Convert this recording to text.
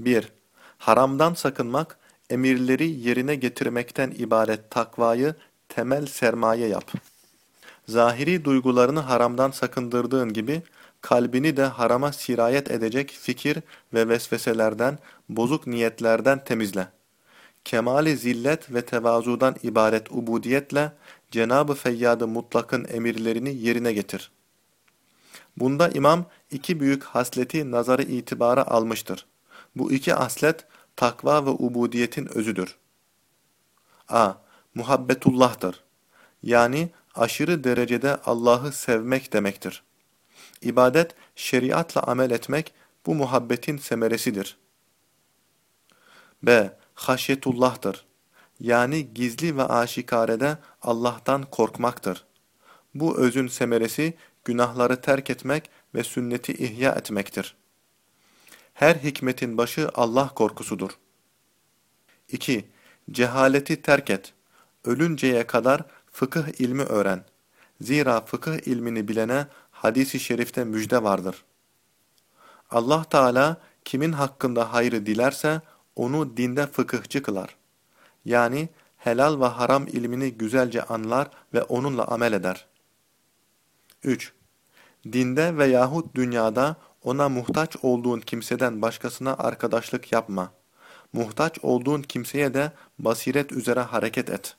1. Haramdan sakınmak, emirleri yerine getirmekten ibaret takvayı temel sermaye yap. Zahiri duygularını haramdan sakındırdığın gibi, kalbini de harama sirayet edecek fikir ve vesveselerden, bozuk niyetlerden temizle. Kemali zillet ve tevazudan ibaret ubudiyetle, Cenab-ı Feyyad-ı Mutlak'ın emirlerini yerine getir. Bunda imam iki büyük hasleti nazarı itibara almıştır. Bu iki haslet takva ve ubudiyetin özüdür. a. Muhabbetullah'tır. Yani aşırı derecede Allah'ı sevmek demektir. İbadet, şeriatla amel etmek bu muhabbetin semeresidir. b. Haşyetullah'tır. Yani gizli ve aşikarede Allah'tan korkmaktır. Bu özün semeresi günahları terk etmek ve sünneti ihya etmektir. Her hikmetin başı Allah korkusudur. 2. Cehaleti terk et. Ölünceye kadar fıkıh ilmi öğren. Zira fıkıh ilmini bilene hadisi şerifte müjde vardır. Allah Teala kimin hakkında hayrı dilerse onu dinde fıkıhçı kılar. Yani helal ve haram ilmini güzelce anlar ve onunla amel eder. 3. Dinde veyahut dünyada ona muhtaç olduğun kimseden başkasına arkadaşlık yapma. Muhtaç olduğun kimseye de basiret üzere hareket et.